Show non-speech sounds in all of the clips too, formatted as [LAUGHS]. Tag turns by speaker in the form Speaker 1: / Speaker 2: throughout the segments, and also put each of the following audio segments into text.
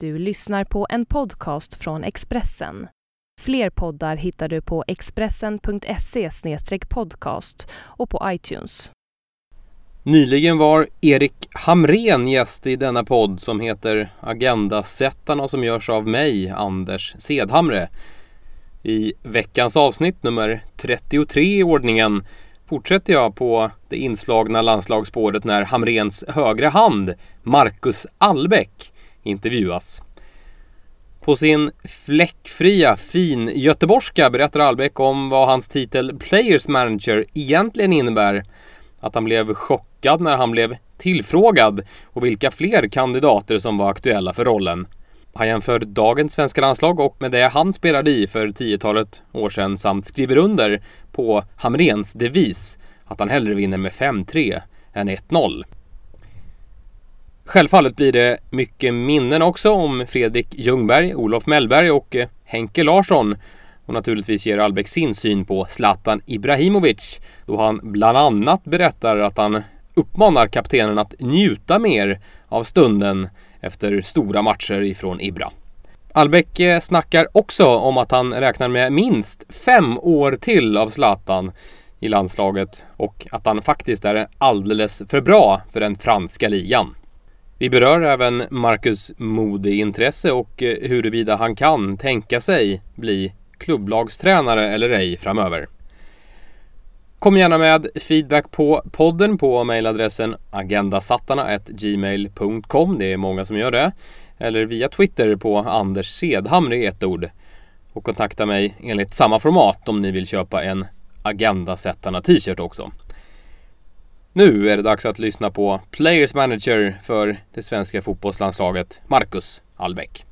Speaker 1: Du lyssnar på en podcast från Expressen. Fler poddar hittar du på expressen.se podcast och på iTunes.
Speaker 2: Nyligen var Erik Hamren gäst i denna podd som heter Agendasättarna och som görs av mig, Anders Sedhamre. I veckans avsnitt, nummer 33 i ordningen, fortsätter jag på det inslagna landslagsspåret när Hamrens högra hand, Marcus Albeck, intervjuas. På sin fläckfria, fin göteborgska berättar Albeck om vad hans titel Players Manager egentligen innebär. Att han blev chockad när han blev tillfrågad och vilka fler kandidater som var aktuella för rollen. Han jämför dagens svenska landslag och med det han spelade i för tiotalet år sedan samt skriver under på Hamrens devis att han hellre vinner med 5-3 än 1-0. Självfallet blir det mycket minnen också om Fredrik Ljungberg, Olof Mellberg och eh, Henke Larsson. Och naturligtvis ger Albeck sin syn på Zlatan Ibrahimovic då han bland annat berättar att han uppmanar kaptenen att njuta mer av stunden efter stora matcher ifrån Ibra. Albeck eh, snackar också om att han räknar med minst fem år till av Zlatan i landslaget och att han faktiskt är alldeles för bra för den franska ligan. Vi berör även Marcus modeintresse och eh, huruvida han kan tänka sig bli klubblagstränare eller ej framöver. Kom gärna med feedback på podden på mejladressen agendasattarna.gmail.com. Det är många som gör det. Eller via Twitter på Anders Sedhamre i ett ord. Och kontakta mig enligt samma format om ni vill köpa en Agendasättarna t-shirt också. Nu är det dags att lyssna på Players Manager för det svenska fotbollslandslaget, Marcus Albeck.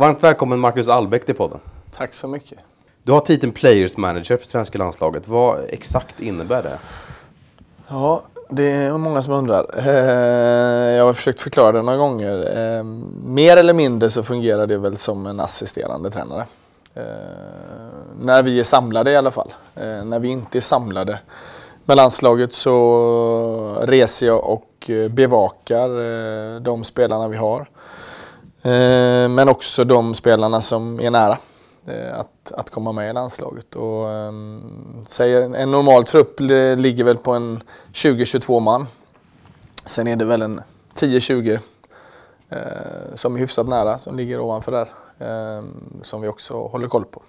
Speaker 3: Varmt välkommen Marcus Albeck till podden.
Speaker 4: Tack så mycket.
Speaker 3: Du har titeln Players Manager för svenska landslaget. Vad exakt innebär det?
Speaker 4: Ja, det är många som undrar. Eh, jag har försökt förklara det några gånger. Eh, mer eller mindre så fungerar det väl som en assisterande tränare. Eh, när vi är samlade i alla fall. När vi inte är samlade med landslaget så reser jag och bevakar de spelarna vi har. Eh, men också de spelarna som är nära eh, att, att komma med i landslaget. Och, ehm, säg, en normal trupp ligger väl på en 20-22 man. Sen är det väl en 10-20 eh, som är hyfsat nära, som ligger ovanför där. Ehm, som vi också håller koll på.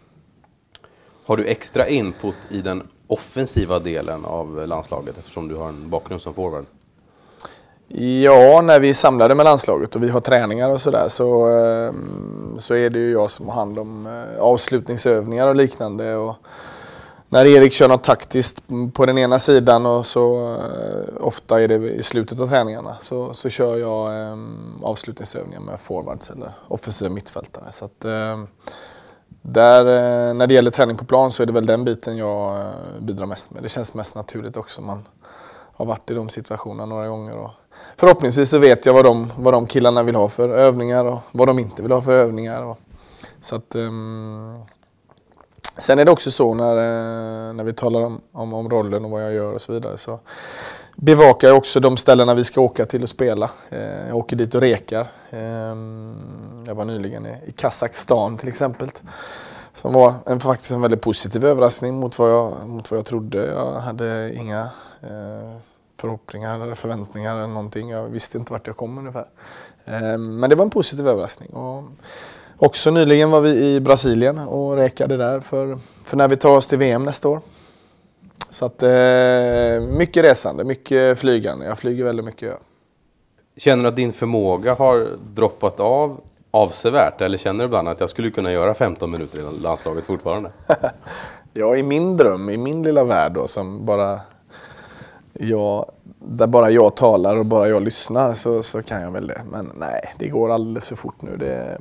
Speaker 3: Har du extra input i den offensiva delen av landslaget eftersom du har en bakgrund som forward?
Speaker 4: Ja, när vi är samlade med landslaget och vi har träningar och sådär så, ehm, så är det ju jag som har hand om eh, avslutningsövningar och liknande. Och när Erik kör något taktiskt på den ena sidan och så eh, ofta är det i slutet av träningarna så, så kör jag ehm, avslutningsövningar med forwards eller offensiva mittfältare. Så att, ehm, där, eh, när det gäller träning på plan så är det väl den biten jag bidrar mest med. Det känns mest naturligt också. Man har varit i de situationerna några gånger. Och förhoppningsvis så vet jag vad de, vad de killarna vill ha för övningar och vad de inte vill ha för övningar. Och, så att, um, sen är det också så när, eh, när vi talar om, om, om, rollen och vad jag gör och så vidare. Så bevakar jag också de ställena vi ska åka till och spela. Eh, jag åker dit och rekar. Ehm, jag var nyligen i Kazakstan till exempel. Som var en, faktiskt en väldigt positiv överraskning mot vad jag, mot vad jag trodde. Jag hade inga eh, förhoppningar eller förväntningar eller någonting. Jag visste inte vart jag kom ungefär. Ehm, men det var en positiv överraskning. Och också nyligen var vi i Brasilien och räkade där för, för när vi tar oss till VM nästa år. Så att eh, mycket resande, mycket flygande. Jag flyger väldigt mycket.
Speaker 3: Känner du att din förmåga har droppat av avsevärt? Eller känner du ibland att jag skulle kunna göra 15 minuter i landslaget fortfarande? [LAUGHS]
Speaker 4: ja, i min dröm, i min lilla värld då, som bara jag, där bara jag talar och bara jag lyssnar så, så kan jag väl det. Men nej, det går alldeles för fort nu. Det,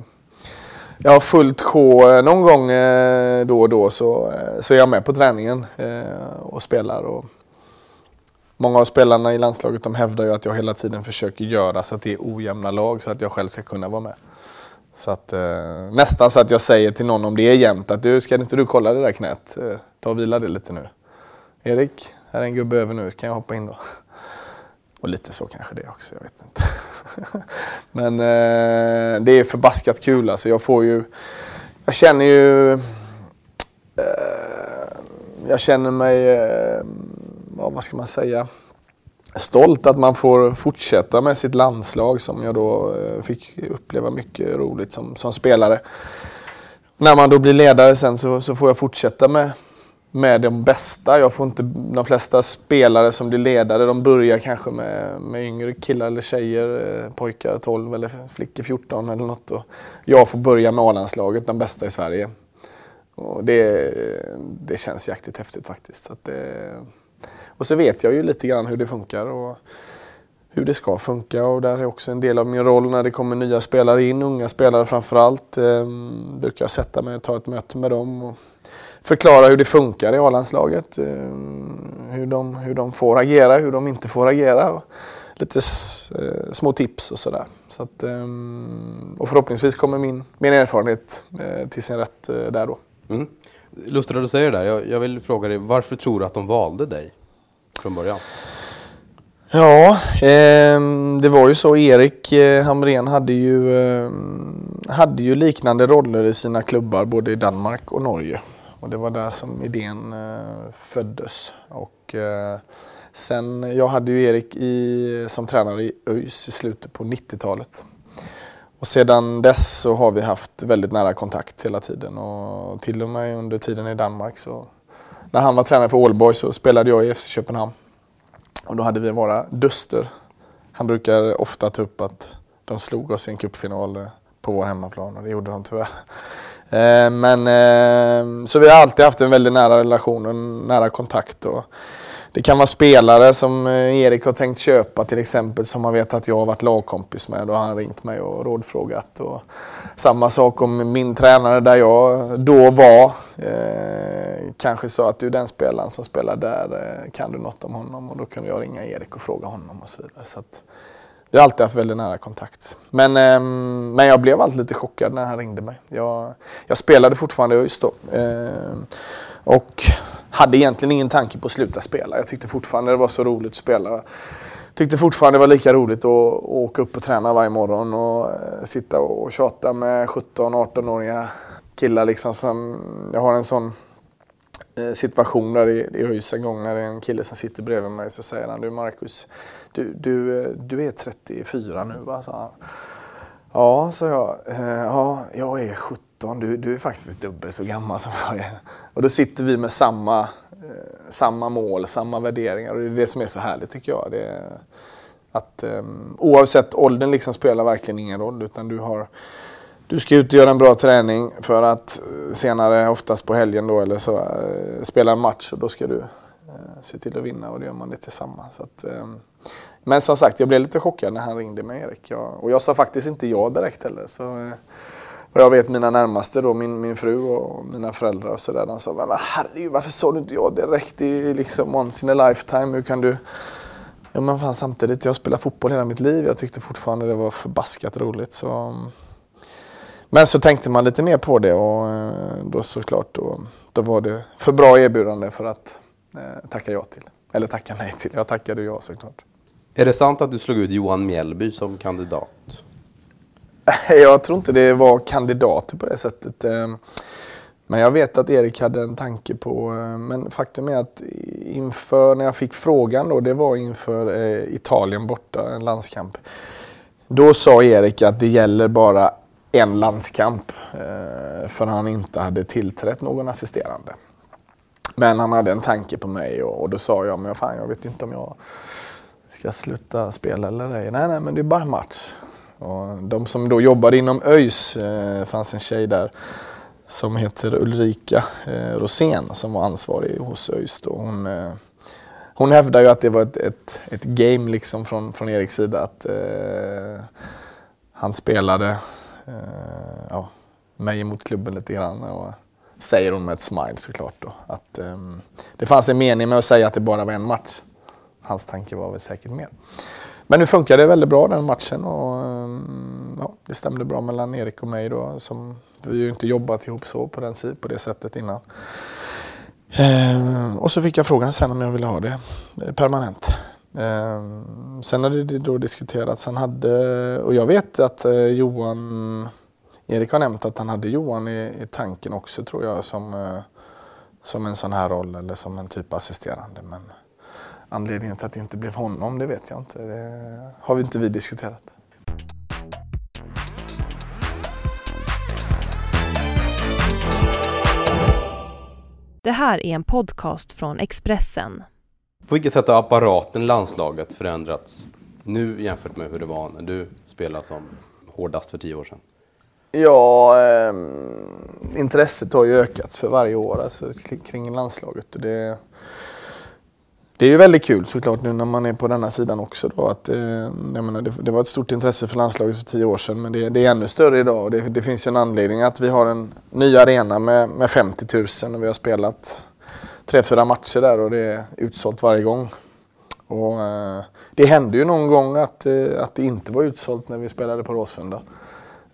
Speaker 4: jag har fullt sjå eh, någon gång eh, då och då så, eh, så är jag med på träningen och spelar. Och många av spelarna i landslaget de hävdar ju att jag hela tiden försöker göra så att det är ojämna lag så att jag själv ska kunna vara med. Så att, nästan så att jag säger till någon om det är jämnt att du, ska inte du kolla det där knät? ta och vila det lite nu. Erik, här är en gubbe över nu, kan jag hoppa in då? Och lite så kanske det också, jag vet inte. [LAUGHS] Men eh, det är förbaskat kul alltså. Jag får ju... Jag känner ju... Eh, jag känner mig... Eh, vad ska man säga? Stolt att man får fortsätta med sitt landslag som jag då eh, fick uppleva mycket roligt som, som spelare. När man då blir ledare sen så, så får jag fortsätta med med de bästa. Jag får inte, de flesta spelare som blir ledare, de börjar kanske med, med yngre killar eller tjejer, eh, pojkar 12 eller flickor 14 eller något. Och jag får börja med A-landslaget, de bästa i Sverige. Och det, det känns jäkligt häftigt faktiskt. Så det, och så vet jag ju lite grann hur det funkar och hur det ska funka och där är också en del av min roll när det kommer nya spelare in, unga spelare framförallt. Eh, brukar jag sätta mig och ta ett möte med dem. Och, förklara hur det funkar i A-landslaget. Eh, hur de, hur de får agera, hur de inte får agera. Lite eh, små tips och sådär. Så att, ehm, och förhoppningsvis kommer min, min erfarenhet eh, till sin rätt där då.
Speaker 3: Mm. Lustigt att du säger det där. Jag, jag vill fråga dig, varför tror du att de valde dig från början?
Speaker 4: Ja, eh, det var ju så. Erik eh, Hamrén hade ju, eh, hade ju liknande roller i sina klubbar både i Danmark och Norge. Och det var där som idén eh, föddes. Och, eh, sen, jag hade ju Erik i, som tränare i ÖIS i slutet på 90-talet. Och sedan dess så har vi haft väldigt nära kontakt hela tiden och till och med under tiden i Danmark så när han var tränare för Ålborg så spelade jag i FC Köpenhamn. Och då hade vi våra duster. Han brukar ofta ta upp att de slog oss i en cupfinal eh, på vår hemmaplan och det gjorde de tyvärr. Eh, men, eh, så vi har alltid haft en väldigt nära relation och nära kontakt. Och det kan vara spelare som eh, Erik har tänkt köpa till exempel som man vet att jag har varit lagkompis med. Då har han ringt mig och rådfrågat. Och samma sak om min tränare där jag då var. Eh, kanske sa att du den spelaren som spelar där, kan du något om honom? Och då kunde jag ringa Erik och fråga honom och så vidare. Så att, vi har alltid haft väldigt nära kontakt. Men, eh, men jag blev alltid lite chockad när han ringde mig. Jag, jag spelade fortfarande i ÖIS då. Eh, och hade egentligen ingen tanke på att sluta spela. Jag tyckte fortfarande det var så roligt att spela. Tyckte fortfarande det var lika roligt att, att åka upp och träna varje morgon och eh, sitta och tjata med 17-18-åriga killar liksom som, jag har en sån eh, situation där i, i ÖIS en gång när det är en kille som sitter bredvid mig så säger han du Marcus du, du, du är 34 nu va? Så han. Ja, sa jag. Eh, ja, jag är 17. Du, du är faktiskt dubbelt så gammal som jag är. Och då sitter vi med samma, eh, samma mål, samma värderingar. Och det är det som är så härligt tycker jag. Det att um, oavsett åldern liksom spelar verkligen ingen roll. Utan du, har, du ska ut och göra en bra träning för att senare, oftast på helgen då, eller så, uh, spela en match. Och då ska du uh, se till att vinna och då gör man det tillsammans. Så att, um, men som sagt, jag blev lite chockad när han ringde mig Erik. Jag, och jag sa faktiskt inte ja direkt heller. Så, eh, och jag vet mina närmaste då, min, min fru och mina föräldrar och sådär. De sa, men herregud varför sa du inte ja direkt? Det är liksom once in a lifetime. Hur kan du? Ja men fan samtidigt, jag spelar fotboll hela mitt liv. Jag tyckte fortfarande det var förbaskat roligt. Så... Mm. Men så tänkte man lite mer på det och eh, då såklart då, då var det för bra erbjudande för att eh, tacka ja till. Eller tacka nej till. Jag tackade ja såklart.
Speaker 3: Är det sant att du slog ut Johan Mjällby som kandidat? [LAUGHS]
Speaker 4: Jag tror inte det var kandidater på det sättet. Eh, men jag vet att Erik hade en tanke på, eh, men faktum är att inför när jag fick frågan då, det var inför eh, Italien borta, en landskamp. Då sa Erik att det gäller bara en landskamp för han inte hade tillträtt någon assisterande. Men han hade en tanke på mig och, och då sa jag, men fan jag vet inte om jag ska jag sluta spela eller ej? Nej, nej, men det är bara en match. Och de som då jobbade inom ÖIS, eh, fanns en tjej där som heter Ulrika eh, Rosén som var ansvarig hos ÖIS. Då. Hon, eh, hon hävdar ju att det var ett, ett, ett game liksom från, från Eriks sida. Att eh, han spelade eh, ja, mig emot klubben lite grann. Och säger hon med ett smile såklart då. Att, ehm, det fanns en mening med att säga att det bara var en match. Hans tanke var väl säkert mer. Men nu funkade det väldigt bra den matchen och ehm, ja, det stämde bra mellan Erik och mig då. Som, vi har ju inte jobbat ihop så på, den, på det sättet innan. Ehm, och så fick jag frågan sen om jag ville ha det eh, permanent. Ehm, sen hade det då diskuterats, han hade, och jag vet att eh, Johan Erik har nämnt att han hade Johan i, i tanken också tror jag som, eh, som en sån här roll eller som en typ assisterande. Men anledningen till att det inte blev honom det vet jag inte. Det har vi inte vi diskuterat.
Speaker 1: Det här är en podcast från Expressen.
Speaker 3: På vilket sätt har apparaten landslaget förändrats nu jämfört med hur det var när du spelade som hårdast för tio år sedan?
Speaker 4: Ja, eh, intresset har ju ökat för varje år alltså, kring landslaget. Och det, det är ju väldigt kul såklart nu när man är på denna sidan också. Då, att, eh, jag menar, det, det, var ett stort intresse för landslaget för tio år sedan men det, det är ännu större idag. Och det, det, finns ju en anledning att vi har en ny arena med, med 50 000 och vi har spelat tre, fyra matcher där och det är utsålt varje gång. Och, eh, det hände ju någon gång att, eh, att det inte var utsålt när vi spelade på Råsunda.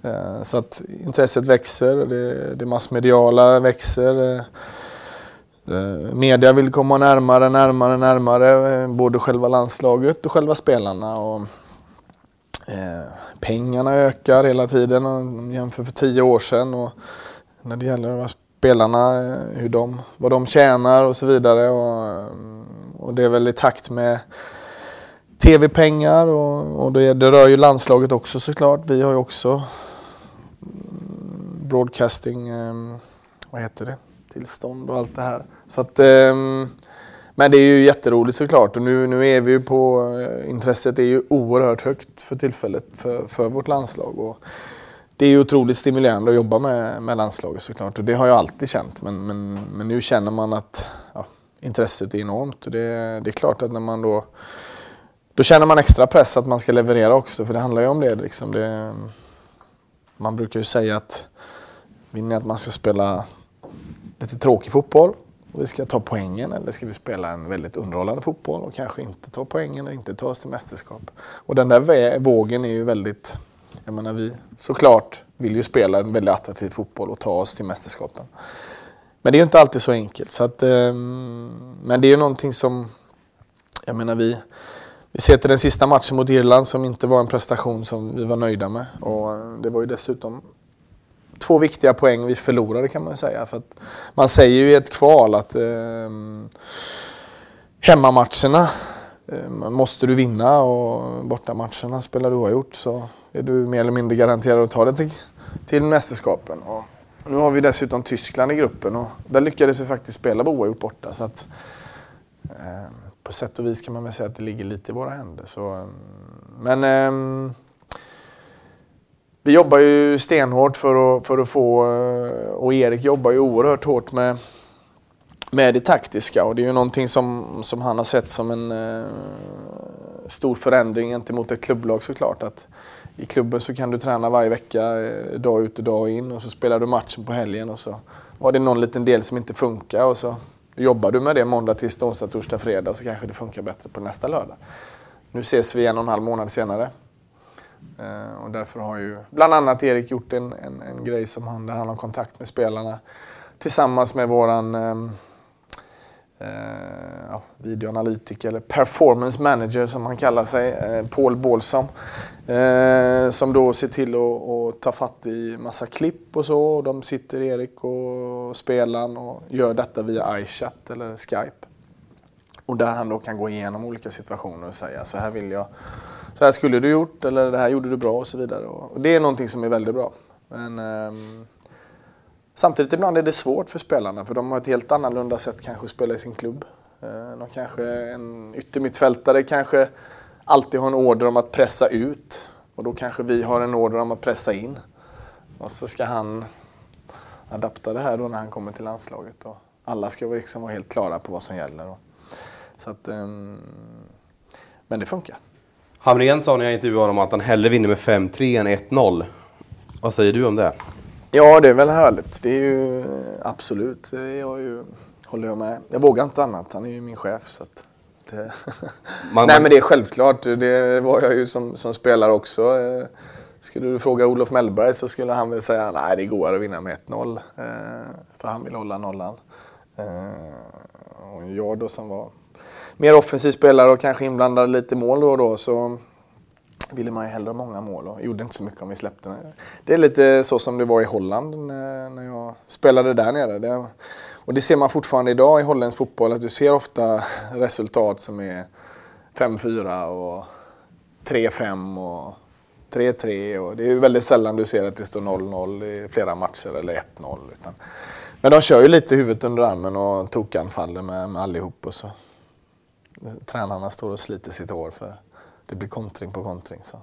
Speaker 4: Eh, så att intresset växer, det, det massmediala växer. Eh, Eh, media vill komma närmare, närmare, närmare. Eh, både själva landslaget och själva spelarna. Och, eh, pengarna ökar hela tiden och jämför för tio år sedan. Och när det gäller spelarna, eh, hur de, vad de tjänar och så vidare. Och, och det är väl i takt med tv-pengar och, och det, det, rör ju landslaget också såklart. Vi har ju också mm, broadcasting, eh, vad heter det, tillstånd och allt det här. Så att, ehm, men det är ju jätteroligt såklart och nu, nu är vi ju på, eh, intresset är ju oerhört högt för tillfället för, för vårt landslag. Och det är ju otroligt stimulerande att jobba med, med landslaget såklart och det har jag alltid känt men, men, men nu känner man att ja, intresset är enormt och det, det är klart att när man då då känner man extra press att man ska leverera också för det handlar ju om det. Liksom. det man brukar ju säga att vill ni att man ska spela lite tråkig fotboll vi ska ta poängen eller ska vi spela en väldigt underhållande fotboll och kanske inte ta poängen och inte ta oss till mästerskap. Och den där vågen är ju väldigt, jag menar vi såklart vill ju spela en väldigt attraktiv fotboll och ta oss till mästerskapen. Men det är ju inte alltid så enkelt. Så att, eh, men det är ju någonting som, jag menar vi, vi ser till den sista matchen mot Irland som inte var en prestation som vi var nöjda med. Och det var ju dessutom två viktiga poäng vi förlorade kan man säga. För att man säger ju i ett kval att eh, hemmamatcherna eh, måste du vinna och bortamatcherna spelar du oavgjort så är du mer eller mindre garanterad att ta dig till, till mästerskapen. Och nu har vi dessutom Tyskland i gruppen och där lyckades vi faktiskt spela oavgjort borta. Så att, eh, på sätt och vis kan man väl säga att det ligger lite i våra händer. Så, ehm, men eh, vi jobbar ju stenhårt för att, för att få, eh, och Erik jobbar ju oerhört hårt med, med det taktiska och det är ju någonting som, som han har sett som en eh, stor förändring gentemot ett klubblag såklart. Att I klubben så kan du träna varje vecka, eh, dag ut och dag in och så spelar du matchen på helgen och så var det någon liten del som inte funkar och så jobbar du med det måndag, tisdag, onsdag, torsdag, fredag och så kanske det funkar bättre på nästa lördag. Nu ses vi en och en halv månad senare Eh, och därför har ju bland annat Erik gjort en, en, en, grej som han, där han har kontakt med spelarna tillsammans med våran eh, eh, ja, videoanalytiker eller performance manager som han kallar sig, eh, Paul Bålsson. Eh, som då ser till att ta fatt i massa klipp och så. Och de sitter Erik och spelaren och gör detta via iChat eller Skype. Och där han då kan gå igenom olika situationer och säga så här vill jag så här skulle du gjort eller det här gjorde du bra och så vidare. Och det är någonting som är väldigt bra. Men, eh, samtidigt ibland är det svårt för spelarna för de har ett helt annorlunda sätt kanske att spela i sin klubb. Eh, de kanske, en yttermittfältare kanske alltid har en order om att pressa ut och då kanske vi har en order om att pressa in. Och så ska han adapta det här då när han kommer till landslaget. Och alla ska liksom vara helt klara på vad som gäller. Så att, um, men det funkar.
Speaker 3: Hamrén sa när jag intervjuade honom att han hellre vinner med 5-3 än 1-0. Vad säger du om det?
Speaker 4: Ja, det är väl härligt. Det är ju absolut. Jag ju, håller jag med. Jag vågar inte annat. Han är ju min chef. Så att det... [LAUGHS]
Speaker 3: Man,
Speaker 4: Nej, men det är självklart. Det var jag ju som, som spelare också. Eh, Skulle du fråga Olof Mellberg så skulle han väl säga nej det går att vinna med 1-0. Eh, för han vill hålla nollan. Eh, och jag då som var mer offensiv spelare och kanske inblandad lite mål då och då så ville man ju hellre ha många mål och gjorde inte så mycket om vi släppte. Det är lite så som det var i Holland eh, när, jag spelade där nere. Det, och det ser man fortfarande idag i holländsk fotboll att du ser ofta resultat som är 5-4 och 3-5 och 3-3 och det är ju väldigt sällan du ser att det står 0-0 i flera matcher eller 1-0. Utan, men de kör ju lite huvudet under armen och tokanfaller med, med allihop och så tränarna står och sliter sitt hår för det blir kontring på kontring. Så.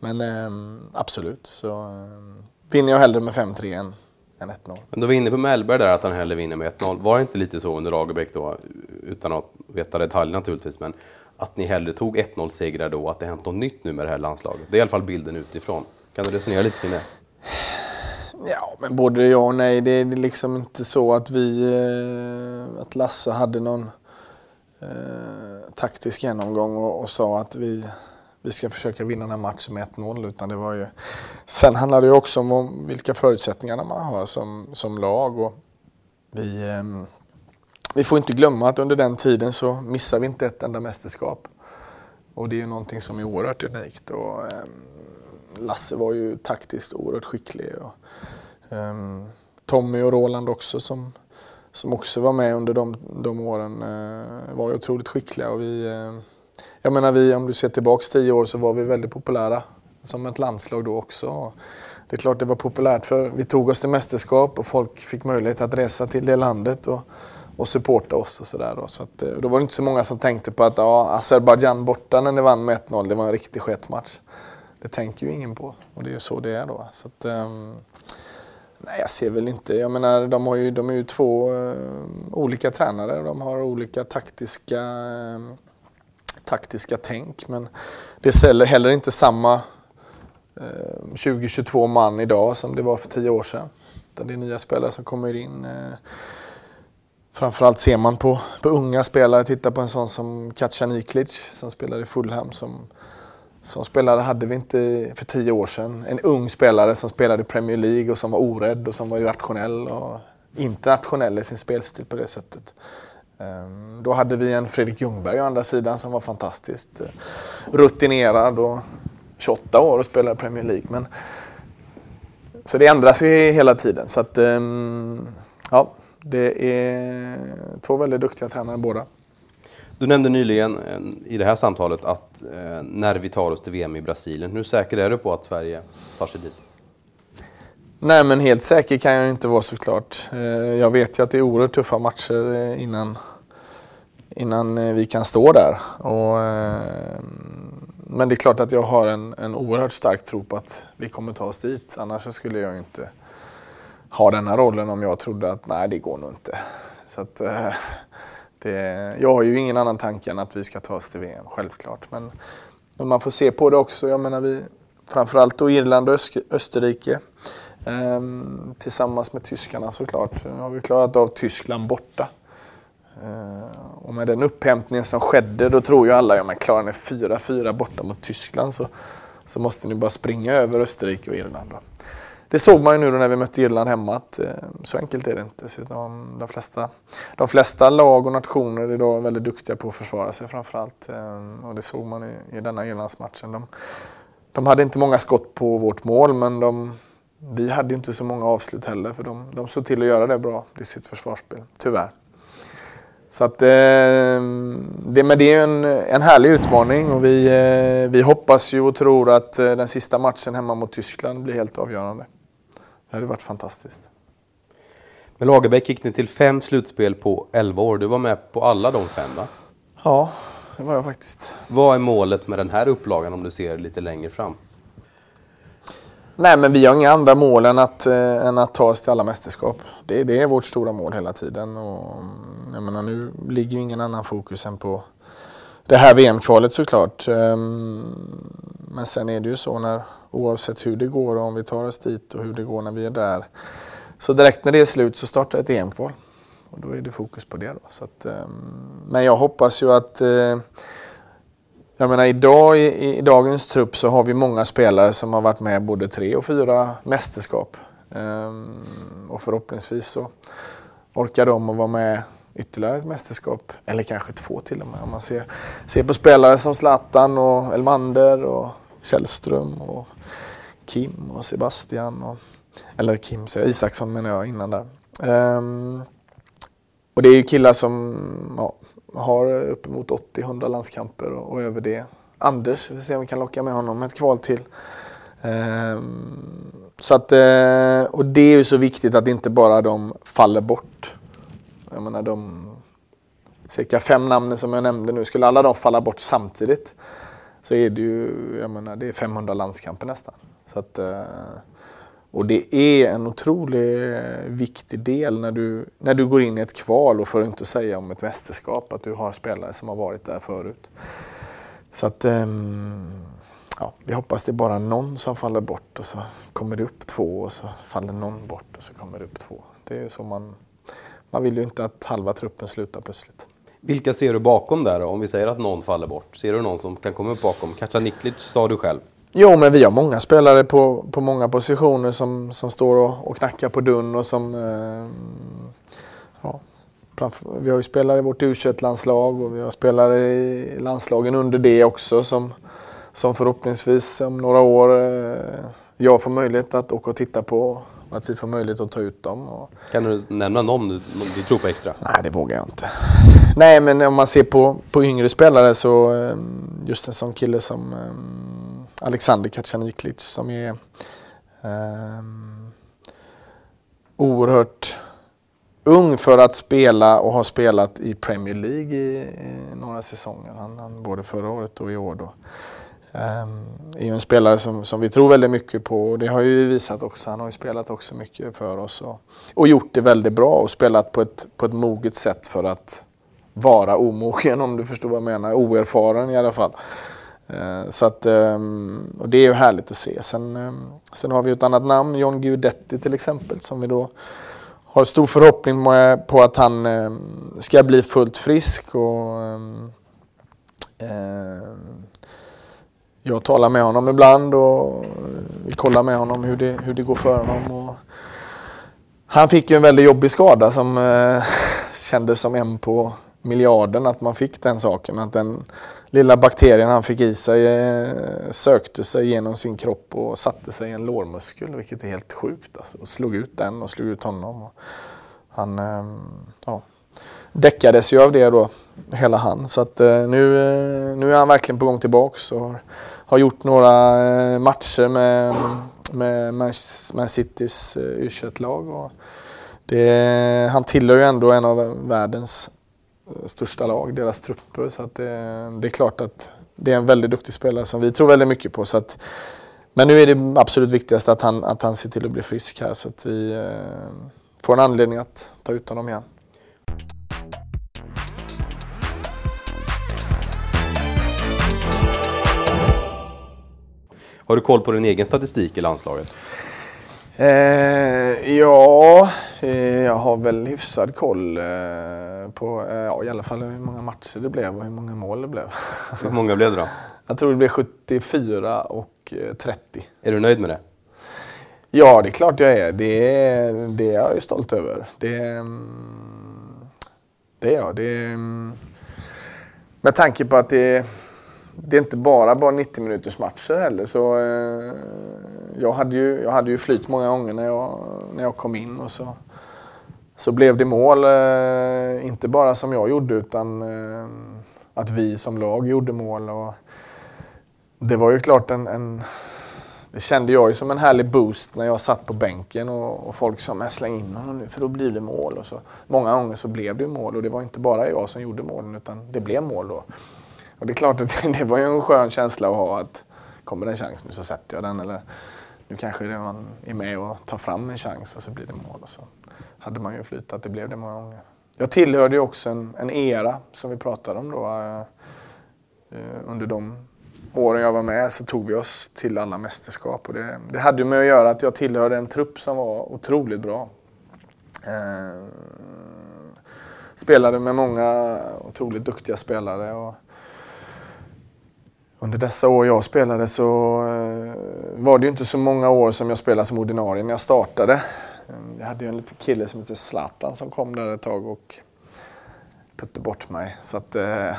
Speaker 4: Men eh, absolut så eh, vinner jag hellre med 5-3 än, än 1-0.
Speaker 3: Men du var inne på Mellberg där att han hellre vinner med 1-0. Var det inte lite så under Lagerbäck då, utan att veta detaljer naturligtvis, men att ni hellre tog 1-0 segrar då, att det hänt något nytt nu med det här landslaget? Det är i alla fall bilden utifrån. Kan du resonera lite kring det?
Speaker 4: Ja, men både ja och nej. Det är liksom inte så att vi, eh, att Lasse hade någon eh, taktisk genomgång och, och sa att vi, vi ska försöka vinna den här matchen med 1-0. Utan det var ju, sen handlar det ju också om, om vilka förutsättningar man har som, som lag. Och vi, eh, vi får inte glömma att under den tiden så missar vi inte ett enda mästerskap. Och det är ju någonting som är oerhört unikt. Och, eh, Lasse var ju taktiskt oerhört skicklig. Och, eh, Tommy och Roland också som, som också var med under de, de åren eh, var ju otroligt skickliga. Och vi, eh, jag menar vi, om du ser tillbaks tio år så var vi väldigt populära som ett landslag då också. Och det är klart det var populärt för vi tog oss till mästerskap och folk fick möjlighet att resa till det landet och, och supporta oss och sådär. Då. Så att, eh, då var det inte så många som tänkte på att ja, Azerbajdzjan borta när ni vann med 1-0, det var en riktig sketmatch. Det tänker ju ingen på och det är ju så det är då. Så att, um, nej, jag ser väl inte. Jag menar, de, har ju, de är ju två uh, olika tränare. De har olika taktiska, uh, taktiska tänk. Men det är heller inte samma eh, uh, 20-22 man idag som det var för 10 år sedan. Utan det är nya spelare som kommer in. Uh, Framförallt ser man på, på unga spelare, titta på en sån som Katja Niklic som spelar i Fulham som som spelare hade vi inte för tio år sedan. En ung spelare som spelade i Premier League och som var orädd och som var rationell och internationell i sin spelstil på det sättet. Ehm, då hade vi en Fredrik Ljungberg å andra sidan som var fantastiskt eh, rutinerad och 28 år och spelade i Premier League. Men, så det ändras ju hela tiden. Så att, ehm, ja, det är två väldigt duktiga tränare båda.
Speaker 3: Du nämnde nyligen eh, i det här samtalet att eh, när vi tar oss till VM i Brasilien, hur säker är du på att Sverige tar sig dit?
Speaker 4: Nej, men helt säker kan jag inte vara såklart. Eh, jag vet ju att det är oerhört tuffa matcher eh, innan, innan eh, vi kan stå där. Och, eh, men det är klart att jag har en, en oerhört stark tro på att vi kommer ta oss dit. Annars skulle jag inte ha den här rollen om jag trodde att nej, det går nog inte. Så att, eh, det, jag har ju ingen annan tanke än att vi ska ta oss till VM, självklart. Men, men man får se på det också. Jag menar vi, framförallt då Irland och Österrike. Ehm, tillsammans med tyskarna såklart. Nu har vi klarat av Tyskland borta. Ehm, och med den upphämtningen som skedde då tror ju alla, ja men klarar ni 4-4 borta mot Tyskland så, så måste ni bara springa över Österrike och Irland. Då det såg man ju nu när vi mötte Irland hemma att eh, så enkelt är det inte. Så de, de, flesta, de flesta lag och nationer är idag väldigt duktiga på att försvara sig framförallt. Eh, och det såg man i, i denna Irlandsmatchen. De, de hade inte många skott på vårt mål men de, vi hade inte så många avslut heller för de, de såg till att göra det bra i sitt försvarsspel, tyvärr. Så att, eh, det, men det är en, en härlig utmaning och vi, eh, vi hoppas ju och tror att eh, den sista matchen hemma mot Tyskland blir helt avgörande. Det hade varit fantastiskt.
Speaker 3: Med Lagerbäck gick ni till fem slutspel på 11 år. Du var med på alla de fem va?
Speaker 4: Ja, det var jag faktiskt.
Speaker 3: Vad är målet med den här upplagan om du ser lite längre fram?
Speaker 4: Nej, men vi har inga andra mål än att, eh, än att ta oss till alla mästerskap. Det, det är vårt stora mål hela tiden. Och, mm, jag menar, nu ligger ju ingen annan fokus än på, det här VM-kvalet såklart. Ehm, men sen är det ju så när oavsett hur det går och om vi tar oss dit och hur det går när vi är där. Så direkt när det är slut så startar ett EM-kval. Och då är det fokus på det. Då. Så att, ehm, men jag hoppas ju att eh, jag menar idag i, i, dagens trupp så har vi många spelare som har varit med både tre och fyra mästerskap. Ehm, och förhoppningsvis så orkar de att vara med ytterligare ett mästerskap, eller kanske två till och med. Om man ser, ser på spelare som Zlatan och Elmander och Källström och Kim och Sebastian. Och, eller Kim säger Isaksson menar jag innan där. Ehm, och det är ju killar som ja, har uppemot 80-100 landskamper och, och, över det. Anders, vi får se om vi kan locka med honom ett kval till. Ehm, så att, eh, och det är ju så viktigt att inte bara de faller bort. Jag menar de cirka fem namnen som jag nämnde nu, skulle alla de falla bort samtidigt så är det ju, jag menar, det är 500 landskamper nästan. Så att, eh, och det är en otroligt eh, viktig del när du, när du går in i ett kval och för att inte säga om ett mästerskap att du har spelare som har varit där förut. Så att ehm, ja, vi hoppas det är bara någon som faller bort och så kommer det upp två och så faller någon bort och så kommer det upp två. Det är så man, man vill ju inte att halva truppen slutar plötsligt.
Speaker 3: Vilka ser du bakom där då? Om vi säger att någon faller bort. Ser du någon som kan komma upp bakom? Katja Niklic sa du själv.
Speaker 4: Jo, men vi har många spelare på, på många positioner som, som står och, och knackar på dörren och som... Eh, ja, vi har ju spelare i vårt u landslag och vi har spelare i landslagen under det också som, som förhoppningsvis om några år eh, jag får möjlighet att åka och titta på att vi får möjlighet att ta ut dem. Och...
Speaker 3: Kan du nämna någon du, du tror på extra?
Speaker 4: Nej, det vågar jag inte. Nej, men om man ser på, på yngre spelare så ehm, just en sån kille som ehm, Alexander Kacaniklic som är eh, oerhört ung för att spela och har spelat i Premier League i, i några säsonger. Han, han, både förra året och i år. Då. Um, är ju en spelare som, som vi tror väldigt mycket på och det har ju visat också. Han har ju spelat också mycket för oss och, och gjort det väldigt bra och spelat på ett, på ett moget sätt för att vara omogen om du förstår vad jag menar. Oerfaren i alla fall. Eh, så att, ehm, och det är ju härligt att se. Sen, ehm, sen har vi ett annat namn, John Guidetti till exempel, som vi då har stor förhoppning på att han ehm, ska bli fullt frisk. och eh, jag talar med honom ibland och vi kollar med honom hur det, hur det går för honom. Och han fick ju en väldigt jobbig skada som eh, [LAUGHS] kändes som en på miljarden att man fick den saken. Att den lilla bakterien han fick i sig eh, sökte sig genom sin kropp och satte sig i en lårmuskel, vilket är helt sjukt. Alltså. Och slog ut den och slog ut honom. Och han ehm, ja, däckades ju av det då, hela han. Så att eh, nu, eh, nu är han verkligen på gång tillbaks och har gjort några matcher med, med Man Citys u lag Det, Han tillhör ju ändå en av världens Eh, största lag, deras trupper. Så att det, det, är klart att det är en väldigt duktig spelare som vi tror väldigt mycket på. Så att, men nu är det absolut viktigaste att han, att han ser till att bli frisk här så att vi eh, får en anledning att ta ut honom igen.
Speaker 3: Har du koll på din egen statistik i landslaget?
Speaker 4: Eh, ja, eh, jag har väl hyfsad koll eh, på eh, ja, i alla fall hur många matcher det blev och hur många mål det blev.
Speaker 3: Hur många blev det då? [LAUGHS]
Speaker 4: Jag tror det blev 74 och 30. Eh,
Speaker 3: är du nöjd med det?
Speaker 4: Ja, det är klart jag är. Det, det är jag stolt över. Det, mm, det är jag. Det, mm, med tanke på att det det är inte bara, bara 90 minuters matcher heller. Så, eh, jag, hade ju, jag hade ju flyt många gånger när jag, när jag kom in och så, så blev det mål. Eh, inte bara som jag gjorde utan eh, att vi som lag gjorde mål. Och det var ju klart en, en det kände jag ju som en härlig boost när jag satt på bänken och, och folk sa släng in honom nu för då blir det mål. Och så, många gånger så blev det mål och det var inte bara jag som gjorde målen utan det blev mål då. Och det är klart att [LAUGHS] det var ju en skön känsla att ha att kommer det en chans nu så sätter jag den. Eller nu kanske man är med och tar fram en chans och så blir det mål. Och så hade man ju flyt att det blev det många gånger. Jag tillhörde ju också en, en era som vi pratade om då. Eh, eh, under de åren jag var med så tog vi oss till alla mästerskap. Och det, det hade ju med att göra att jag tillhörde en trupp som var otroligt bra. Eh, spelade med många otroligt duktiga spelare. Och under dessa år jag spelade så eh, var det ju inte så många år som jag spelade som ordinarie när jag startade. Ehm, jag hade ju en liten kille som hette Zlatan som kom där ett tag och putte bort mig. Så att, eh,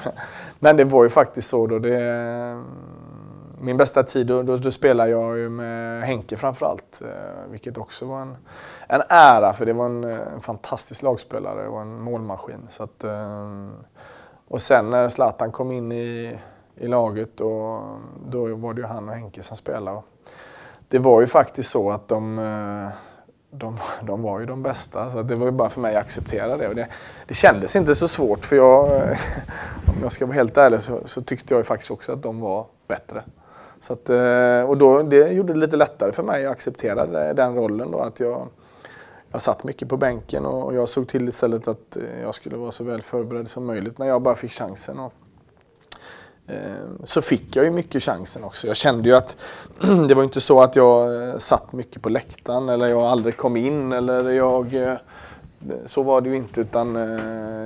Speaker 4: [LAUGHS] men det var ju faktiskt så då. Det, ehm, min bästa tid, då, då, då spelade jag ju med Henke framförallt. Eh, vilket också var en, en ära för det var en, en fantastisk lagspelare och en målmaskin. Så att, ehm, och sen när Zlatan kom in i, i laget och då var det ju han och Henke som spelade. Det var ju faktiskt så att de eh, de, [LAUGHS] de var ju de bästa. Så det var ju bara för mig att acceptera det. Och det, det kändes inte så svårt för jag, eh, [LAUGHS] om jag ska vara helt ärlig, så, så tyckte jag ju faktiskt också att de var bättre. Så att, eh, och då, det gjorde det lite lättare för mig att acceptera den rollen. Då, att jag, jag satt mycket på bänken och jag såg till istället att jag skulle vara så väl förberedd som möjligt när jag bara fick chansen. Och, Eh, så fick jag ju mycket chansen också. Jag kände ju att [CLEARS THROAT] det var inte så att jag eh, satt mycket på läktaren eller jag aldrig kom in eller jag... Eh, så var det ju inte utan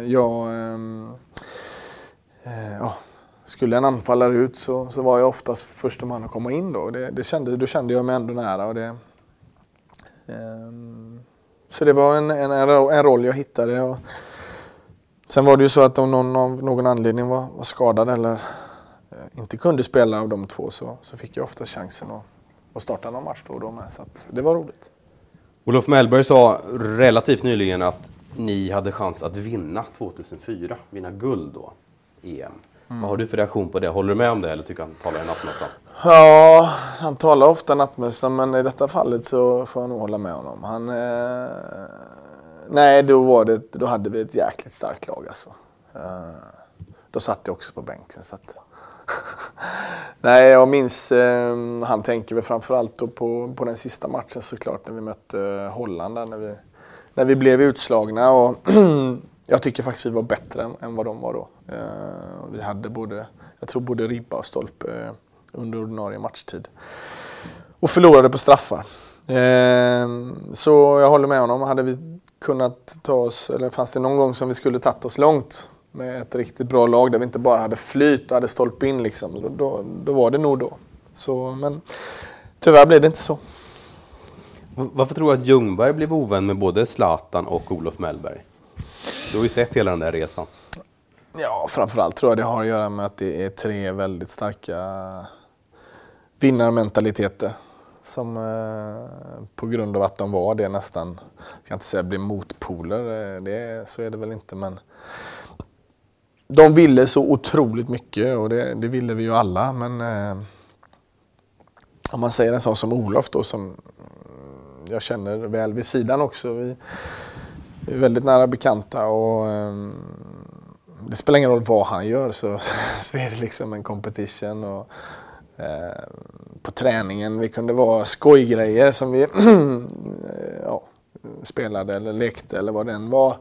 Speaker 4: jag... Ja, skulle en anfallare ut så, så var jag oftast första man att komma in då. Det, det kände, då kände jag mig ändå nära. Och det, så det var en, en, en roll jag hittade. Och sen var det ju så att om någon av någon anledning var, var skadad eller inte kunde spela av de två så, så fick jag ofta chansen att, att starta någon match då och då med. Så det var roligt.
Speaker 3: Olof Mellberg sa relativt nyligen att ni hade chans att vinna 2004, vinna guld då, EM. Mm. Vad har du för reaktion på det? Håller du med om det eller tycker han talar i nattmössan?
Speaker 4: Ja, han talar ofta nattmössan men i detta fallet så får jag nog hålla med honom. Han, eh, nej, då, var det, då hade vi ett jäkligt starkt lag alltså. Eh, då satt jag också på bänken. Så att, [LAUGHS] Nej, jag minns, eh, han tänker väl framförallt på, på den sista matchen såklart när vi mötte eh, Holland där, när vi, när vi blev utslagna. Och [CLEARS THROAT] jag tycker faktiskt vi var bättre än, än vad de var då. Eh, vi hade både, jag tror både ribba och stolpe eh, under ordinarie matchtid. Och förlorade på straffar. Eh, så jag håller med honom. Hade vi kunnat ta oss, eller fanns det någon gång som vi skulle tagit oss långt med ett riktigt bra lag där vi inte bara hade flyt och hade stolpe in liksom. Då, då, då, var det nog då. Så, men tyvärr blev det inte så.
Speaker 3: Varför tror du att Ljungberg blev ovän med både Zlatan och Olof Mellberg? Du har ju sett hela den där resan.
Speaker 4: Ja, framförallt tror jag det har att göra med att det är tre väldigt starka vinnarmentaliteter. Som eh, på grund av att de var det nästan, jag ska inte säga blir motpoler, eh, det, så är det väl inte men de ville så otroligt mycket och det, det ville vi ju alla. Men eh, om man säger en sån som Olof då som jag känner väl vid sidan också. Vi är väldigt nära bekanta och eh, det spelar ingen roll vad han gör så, [LAUGHS] så är det liksom en competition. Och, eh, på träningen, vi kunde vara skojgrejer som vi [CLEARS THROAT] ja, spelade eller lekte eller vad det än var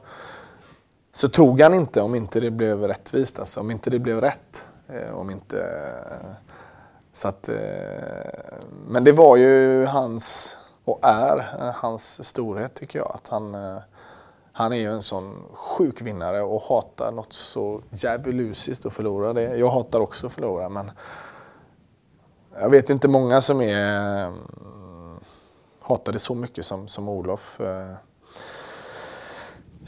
Speaker 4: så tog han inte om inte det blev rättvist. Alltså, om inte det blev rätt. Eh, om inte... Eh, så att, eh, men det var ju hans, och är eh, hans storhet tycker jag. Att han, eh, han är ju en sån sjuk vinnare och hatar något så djävulusiskt att förlora. Det. Jag hatar också att förlora men jag vet inte många som är mm, hatar det så mycket som, som Olof. Eh.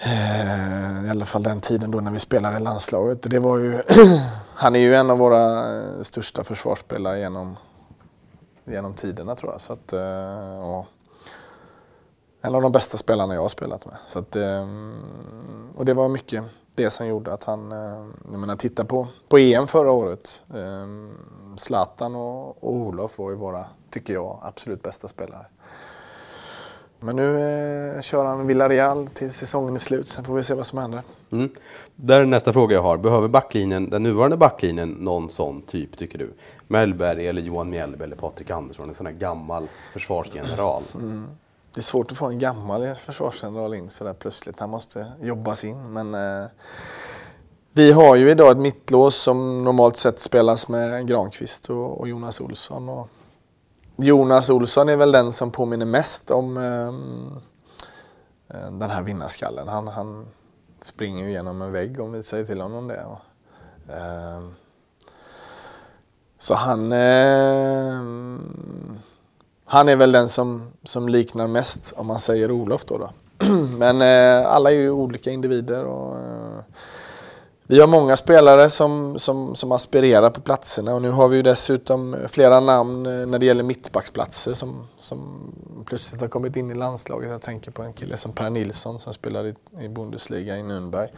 Speaker 4: Eh, I alla fall den tiden då när vi spelade i landslaget. Det var ju, [CLEARS THROAT] han är ju en av våra eh, största försvarsspelare genom, genom tiderna tror jag. Så att, eh, ja. En av de bästa spelarna jag har spelat med. Så att, och det var mycket det som gjorde att han, jag menar titta på, på EM förra året. Zlatan och, och Olof var ju våra, tycker jag, absolut bästa spelare. Men nu eh, kör han Villarreal till säsongen är slut. Sen får vi se vad som händer.
Speaker 3: Mm. Där är nästa fråga jag har. Behöver backlinjen, den nuvarande backlinjen någon sån typ, tycker du? Mellberg eller Johan Mjällby eller Patrik Andersson, en sån här gammal försvarsgeneral.
Speaker 4: Mm. Det är svårt att få en gammal försvarsgeneral in sådär plötsligt. Han måste jobbas in. Men eh, Vi har ju idag ett mittlås som normalt sett spelas med Granqvist och, och Jonas Olsson. Och Jonas Olsson är väl den som påminner mest om eh, eh, den här vinnarskallen. Han, han springer ju genom en vägg om vi säger till honom det. Och, eh, så han, eh, han är väl den som, som liknar mest om man säger Olof då. då. [CLEARS THROAT] Men eh, alla är ju olika individer. och eh, vi har många spelare som, som, som aspirerar på platserna och nu har vi ju dessutom flera namn eh, när det gäller mittbacksplatser som, som plötsligt har kommit in i landslaget. Jag tänker på en kille som Per Nilsson som spelar i, i Bundesliga i Nürnberg.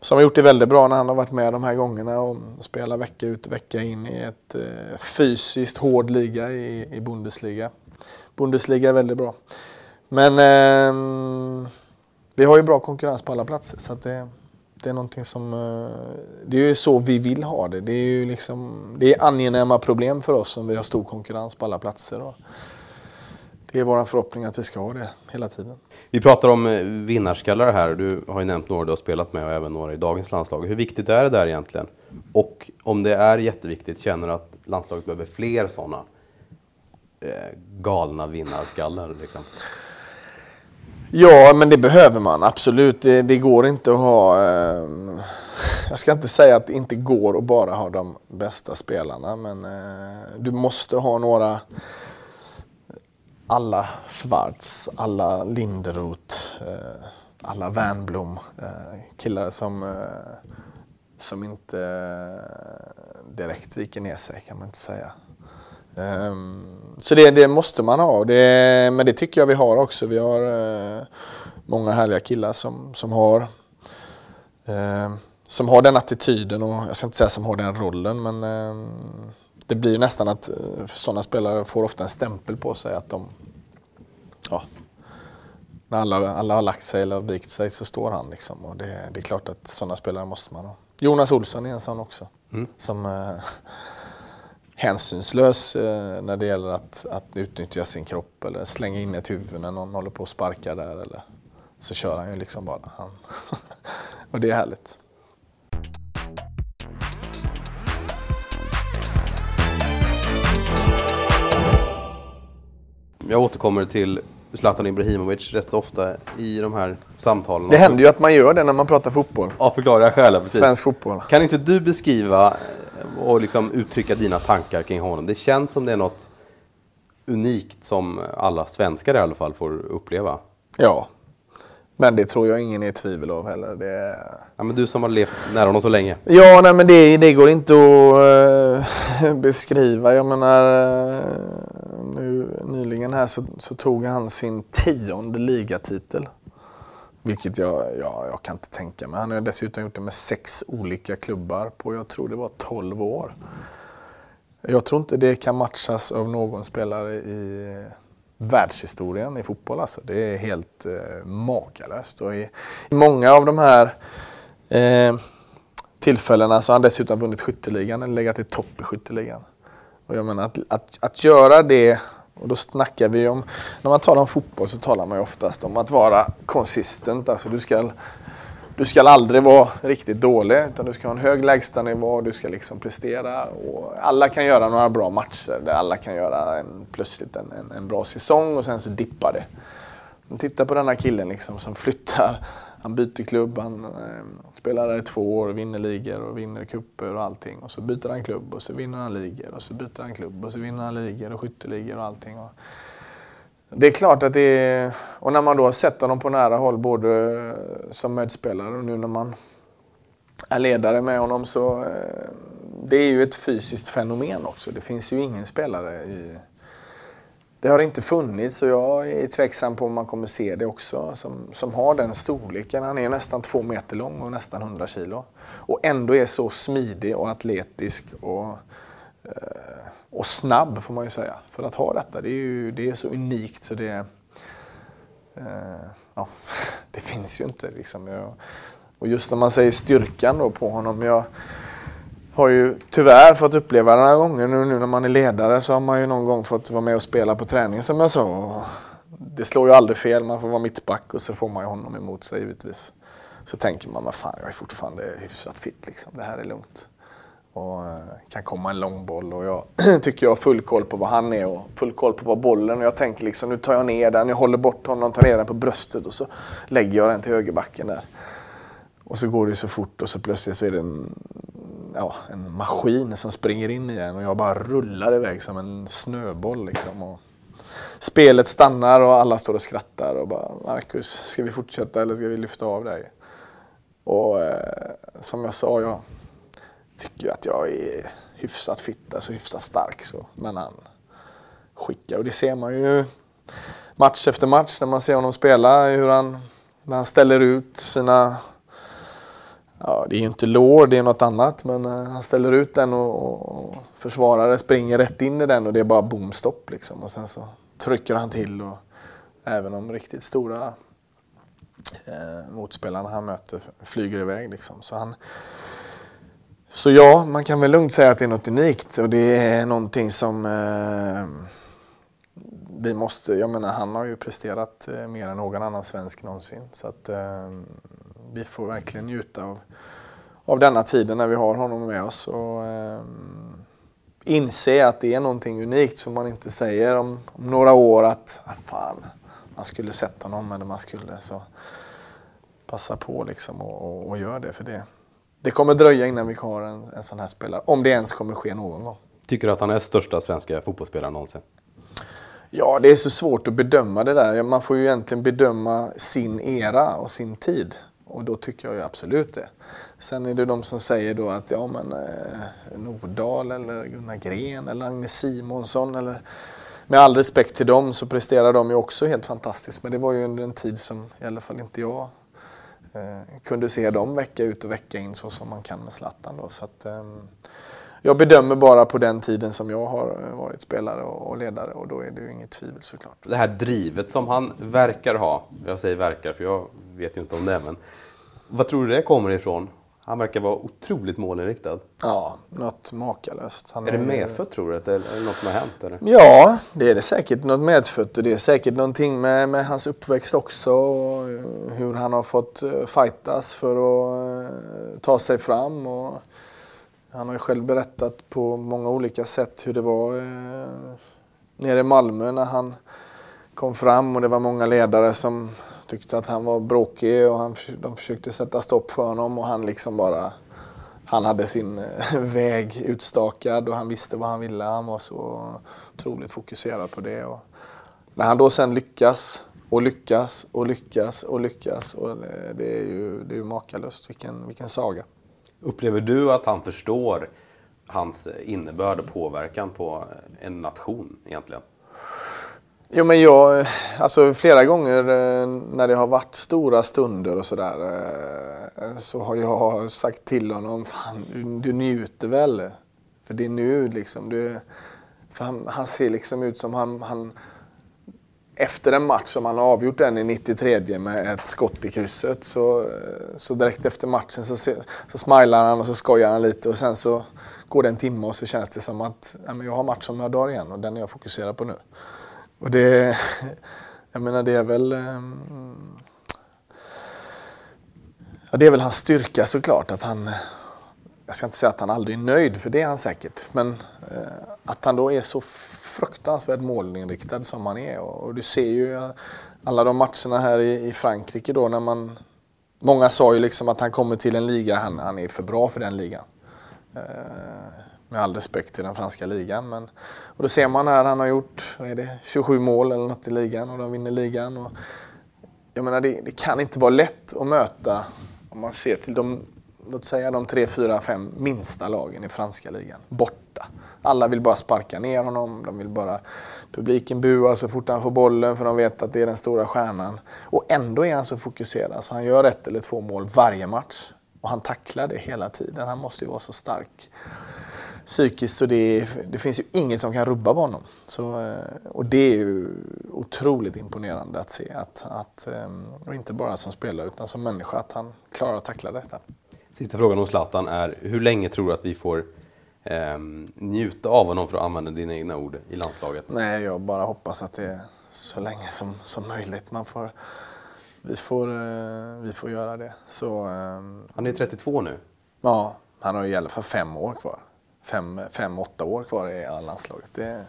Speaker 4: Som har gjort det väldigt bra när han har varit med de här gångerna och spelar vecka ut och vecka in i ett eh, fysiskt hård liga i, i Bundesliga. Bundesliga är väldigt bra. Men eh, vi har ju bra konkurrens på alla platser så att det, det är någonting som... Eh, det är ju så vi vill ha det. Det är ju liksom... Det är angenäma problem för oss om vi har stor konkurrens på alla platser. Och det är vår förhoppning att vi ska ha det hela tiden.
Speaker 3: Vi pratar om eh, vinnarskallar här. Du har ju nämnt några du har spelat med och även några i dagens landslag. Hur viktigt är det där egentligen? Och om det är jätteviktigt, känner du att landslaget behöver fler sådana eh, galna vinnarskallar? Liksom?
Speaker 4: Ja, men det behöver man absolut. Det, det går inte att ha... Eh, jag ska inte säga att det inte går att bara ha de bästa spelarna, men eh, du måste ha några... Alla Schwarz, alla Linderoth, eh, alla Wernbloom. Eh, killar som, eh, som inte eh, direkt viker ner sig, kan man inte säga. Um, så det, det, måste man ha. Det, men det tycker jag vi har också. Vi har uh, många härliga killar som, som har uh, som har den attityden och jag ska inte säga som har den rollen men uh, det blir nästan att uh, sådana spelare får ofta en stämpel på sig att de ja, när alla, alla har lagt sig eller vikt sig så står han liksom och det, det är klart att sådana spelare måste man ha. Jonas Olsson är en sån också. Mm. Som hänsynslös eh, när det gäller att, att utnyttja sin kropp eller slänga in ett huvud när någon håller på och sparkar där. Eller, så kör han ju liksom bara. Han [LAUGHS] och det är härligt.
Speaker 3: Jag återkommer till Zlatan Ibrahimovic rätt så ofta i de här samtalen.
Speaker 4: Det händer ju att man gör det när man pratar fotboll.
Speaker 3: Ja, förklara. Precis.
Speaker 4: Svensk fotboll.
Speaker 3: Kan inte du beskriva och liksom uttrycka dina tankar kring honom. Det känns som det är något unikt som alla svenskar i alla fall får uppleva.
Speaker 4: Ja, men det tror jag ingen är i tvivel av heller. Det...
Speaker 3: Ja, men du som har levt nära honom så länge.
Speaker 4: Ja, nej, men det, det går inte att uh, [LAUGHS] beskriva. Jag menar, uh, nu, nyligen här så, så, tog han sin tionde ligatitel. Vilket jag, jag, jag kan inte tänka mig. Han har dessutom gjort det med sex olika klubbar på, jag tror det var 12 år. Jag tror inte det kan matchas av någon spelare i världshistorien i fotboll. Alltså. Det är helt eh, makalöst. Och i, i många av de här eh, tillfällena så har han dessutom vunnit skytteligan eller legat i topp i skytteligan. Och jag menar att, att, att göra det och då snackar vi om, när man talar om fotboll så talar man ju oftast om att vara konsistent. Alltså du ska, du ska aldrig vara riktigt dålig utan du ska ha en hög lägstanivå och du ska liksom prestera. Och alla kan göra några bra matcher där alla kan göra en, plötsligt en, en, en bra säsong och sen så dippar det. Men titta på den här killen liksom som flyttar han byter klubb, han eh, spelar där i två år, vinner ligor och vinner kupper och allting. Och så byter han klubb och så vinner han ligor och så byter han klubb och så vinner han ligor och skytteligor och allting. Och det är klart att det är... Och när man då har sett honom på nära håll både eh, som medspelare och nu när man är ledare med honom så eh, det är ju ett fysiskt fenomen också. Det finns ju ingen spelare i det har inte funnits och jag är tveksam på om man kommer se det också som, som har den storleken. Han är nästan två meter lång och nästan 100 kilo. Och ändå är så smidig och atletisk och, eh, och snabb får man ju säga. För att ha detta, det är ju det är så unikt så det, eh, ja, [LAUGHS] det finns ju inte. Liksom. Och just när man säger styrkan då på honom. Jag, har ju tyvärr fått uppleva några gånger nu, nu när man är ledare så har man ju någon gång fått vara med och spela på träning som jag sa. Det slår ju aldrig fel, man får vara mittback och så får man ju honom emot sig givetvis. så tänker man, men fan jag är fortfarande hyfsat fit liksom. Det här är lugnt. Och eh, kan komma en lång boll och jag [CLEARS THROAT] tycker jag har full koll på vad han är och full koll på vad bollen och jag tänker liksom nu tar jag ner den, jag håller bort honom, tar ner den på bröstet och så lägger jag den till högerbacken där. Och så går det så fort och så plötsligt så är det en, ja, en maskin som springer in igen och jag bara rullar iväg som en snöboll liksom. Och spelet stannar och alla står och skrattar och bara Marcus, ska vi fortsätta eller ska vi lyfta av dig? Och eh, som jag sa, jag tycker att jag är hyfsat fit, alltså hyfsat stark så. Men han skickar och det ser man ju match efter match när man ser honom spela, hur han, när han ställer ut sina Ja, det är ju inte lår, det är något annat. Men eh, han ställer ut den och, och försvarare springer rätt in i den och det är bara bomstopp liksom. Och sen så trycker han till och även de riktigt stora eh, motspelarna han möter flyger iväg liksom. Så, han, så ja, man kan väl lugnt säga att det är något unikt och det är någonting som eh, vi måste, jag menar han har ju presterat eh, mer än någon annan svensk någonsin. Så att eh, vi får verkligen njuta av, av denna tiden när vi har honom med oss. Och, eh, inse att det är någonting unikt som man inte säger om, om några år att ah, fan, man skulle sett honom eller man skulle. Så passa på liksom och, och, och gör det. För det, det kommer dröja innan vi har en, en sån här spelare. Om det ens kommer ske någon gång.
Speaker 3: Tycker du att han är största svenska fotbollsspelaren någonsin?
Speaker 4: Ja, det är så svårt att bedöma det där. Man får ju egentligen bedöma sin era och sin tid. Och då tycker jag ju absolut det. Sen är det de som säger då att ja men eh, Nordahl eller Gunnar Gren eller Agnes Simonsson eller med all respekt till dem så presterar de ju också helt fantastiskt. Men det var ju under en tid som i alla fall inte jag eh, kunde se dem vecka ut och vecka in så som man kan med Zlatan då. Så att, eh, jag bedömer bara på den tiden som jag har varit spelare och ledare och då är det ju inget tvivel såklart.
Speaker 3: Det här drivet som han verkar ha, jag säger verkar för jag vet ju inte om det men vad tror du det kommer ifrån? Han verkar vara otroligt målinriktad.
Speaker 4: Ja, något makalöst.
Speaker 3: Han är, är det medfött tror du? Eller är det något som har hänt? Eller?
Speaker 4: Ja, det är det säkert något medfött och det är säkert någonting med, med hans uppväxt också. Och hur han har fått eh, fightas för att uh, ta sig fram. Och han har ju själv berättat på många olika sätt hur det var eh, nere i Malmö när han kom fram och det var många ledare som tyckte att han var bråkig och han, de försökte sätta stopp för honom och han liksom bara han hade sin eh, väg utstakad och han visste vad han ville. Han var så otroligt fokuserad på det. Och när han då sen lyckas och lyckas och lyckas och lyckas. Och eh, det är ju, det är ju makalöst. Vilken, vilken saga.
Speaker 3: Upplever du att han förstår hans innebörd och påverkan på en nation egentligen?
Speaker 4: Jo men jag, alltså flera gånger eh, när det har varit stora stunder och sådär eh, så har jag sagt till honom, fan du, du njuter väl? För det är nu liksom. Du, för han, han, ser liksom ut som han, han efter en match som han har avgjort den i 93 med ett skott i krysset så, eh, så direkt efter matchen så, så smilar han och så skojar han lite och sen så går det en timme och så känns det som att ja, men jag har match om några dagar igen och den är jag fokuserad på nu. Och det, [LAUGHS] jag menar det är väl ehm, Ja, det är väl hans styrka såklart att han jag ska inte säga att han aldrig är nöjd för det är han säkert. Men eh, att han då är så fruktansvärt målinriktad som han är. Och, och du ser ju eh, alla de matcherna här i, i, Frankrike då när man Många sa ju liksom att han kommer till en liga, han, han är för bra för den ligan. Eh, med all respekt till den franska ligan. Men, och då ser man här, han har gjort vad är det, 27 mål eller något i ligan och de vinner ligan. Och, jag menar, det, det kan inte vara lätt att möta, om man ser till de, låt säga de tre, fyra, fem minsta lagen i franska ligan, borta. Alla vill bara sparka ner honom, de vill bara publiken bua så fort han får bollen för de vet att det är den stora stjärnan. Och ändå är han så fokuserad så han gör ett eller två mål varje match. Och han tacklar det hela tiden. Han måste ju vara så stark psykiskt så det, det finns ju inget som kan rubba på honom. Så, eh, och det är ju otroligt imponerande att se. Att, att, ehm, och inte bara som spelare utan som människa, att han klarar att tackla detta.
Speaker 3: Sista frågan om Zlatan är, hur länge tror du att vi får eh, njuta av honom för att använda dina egna ord i landslaget?
Speaker 4: Nej, jag bara hoppas att det är så länge som, som möjligt. Man får vi får, eh, vi får göra det. Så, ehm,
Speaker 3: Han är 32 nu.
Speaker 4: ja, han har ju i alla fall fem år kvar. Fem, fem åtta år kvar i landslaget. Det,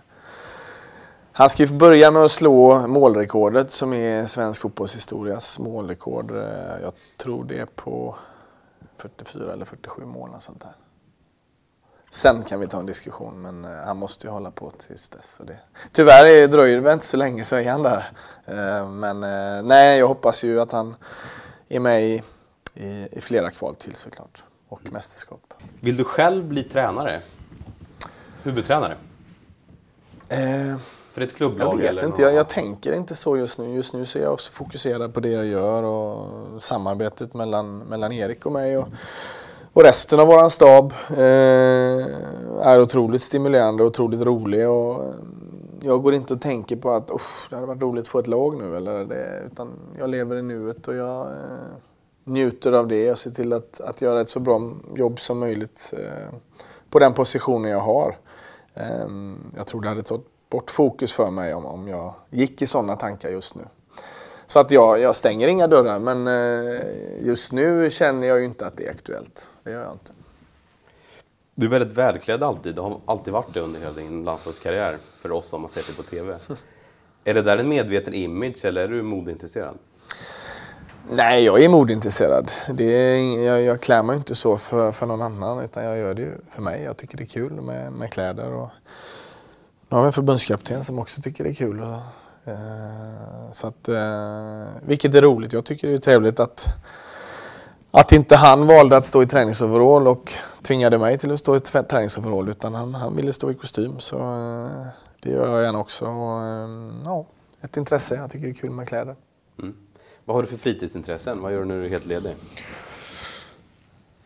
Speaker 4: han ska ju börja med att slå målrekordet som är svensk fotbollshistorias målrekord. Eh, Jag tror det är på 44 eller 47 mål och sånt där. Sen kan vi ta en diskussion men eh, han måste ju hålla på tills dess. Det. Tyvärr är- dröjer det inte så länge så är han där. Eh, Men eh, nej, jag hoppas ju att han är med i, i, i flera kval till såklart. Och mästerskap.
Speaker 3: Vill du själv bli tränare? Huvudtränare?
Speaker 4: Eh,
Speaker 3: För ett klubblag?
Speaker 4: Jag vet inte, jag, jag tänker inte så just nu. Just nu så är jag fokuserad på det jag gör och samarbetet mellan, mellan Erik och mig och, och resten av våran stab eh, är otroligt stimulerande och otroligt rolig. Och eh, jag går inte och tänker på att "Uff, det hade varit roligt att få ett lag nu. Eller det, utan jag lever i nuet och jag eh, njuter av det och ser till att, att göra ett så bra jobb som möjligt eh, på den positionen jag har. Ehm, Jag tror det hade tagit bort fokus för mig om, om jag gick i sådana tankar just nu. Så att jag, jag stänger inga dörrar men eh, just nu känner jag ju inte att det är aktuellt. Det gör jag inte.
Speaker 3: Du är väldigt välklädd alltid. Du har alltid varit det under hela din landslagskarriär. För oss som har sett dig på TV. [LAUGHS] är det där en medveten image eller är du modeintresserad?
Speaker 4: Nej, jag är modintresserad. Det är, jag, jag klär mig inte så för, för någon annan utan jag gör det ju för mig. Jag tycker det är kul med, med kläder. Och nu har vi en förbundskapten som också tycker det är kul. Och så. Eh, så att, eh, vilket är roligt. Jag tycker det är trevligt att, att inte han valde att stå i träningsoverall och tvingade mig till att stå i träningsoverall utan han, han ville stå i kostym. Så eh, det gör jag gärna också. Och, ja, ett intresse. Jag tycker det är kul med kläder.
Speaker 3: Mm. Vad har du för fritidsintressen? Vad gör du när du är helt ledig?